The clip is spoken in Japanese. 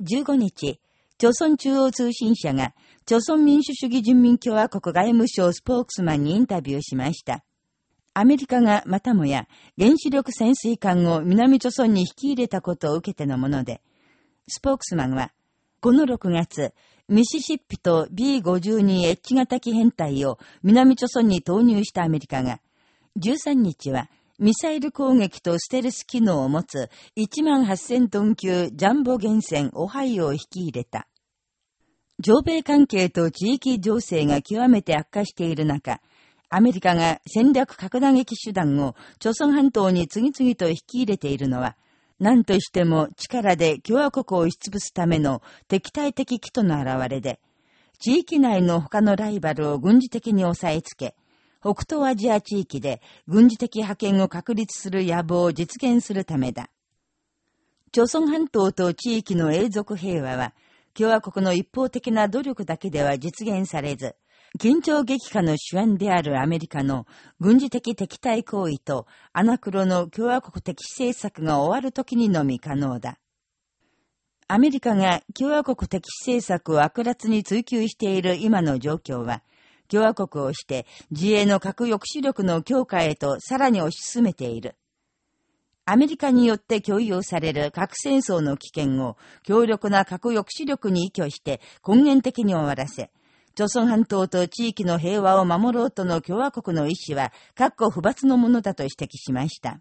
15日、朝鮮中央通信社が、朝鮮民主主義人民共和国外務省スポークスマンにインタビューしました。アメリカがまたもや原子力潜水艦を南朝鮮に引き入れたことを受けてのもので、スポークスマンは、この6月、ミシシッピと B52H 型機編隊を南朝鮮に投入したアメリカが、13日はミサイル攻撃とステルス機能を持つ1万8000トン級ジャンボ原船オハイオを引き入れた。上米関係と地域情勢が極めて悪化している中、アメリカが戦略核打撃手段を朝鮮半島に次々と引き入れているのは、何としても力で共和国を押しつぶすための敵対的機との表れで、地域内の他のライバルを軍事的に抑えつけ、北東アジア地域で軍事的派遣を確立する野望を実現するためだ。朝鮮半島と地域の永続平和は、共和国の一方的な努力だけでは実現されず、緊張激化の主演であるアメリカの軍事的敵対行為とアナクロの共和国的政策が終わる時にのみ可能だ。アメリカが共和国的政策を悪辣に追求している今の状況は、共和国をして自衛の核抑止力の強化へとさらに推し進めている。アメリカによって共有される核戦争の危険を強力な核抑止力に依拠して根源的に終わらせ、朝鮮半島と地域の平和を守ろうとの共和国の意思は、各国不罰のものだと指摘しました。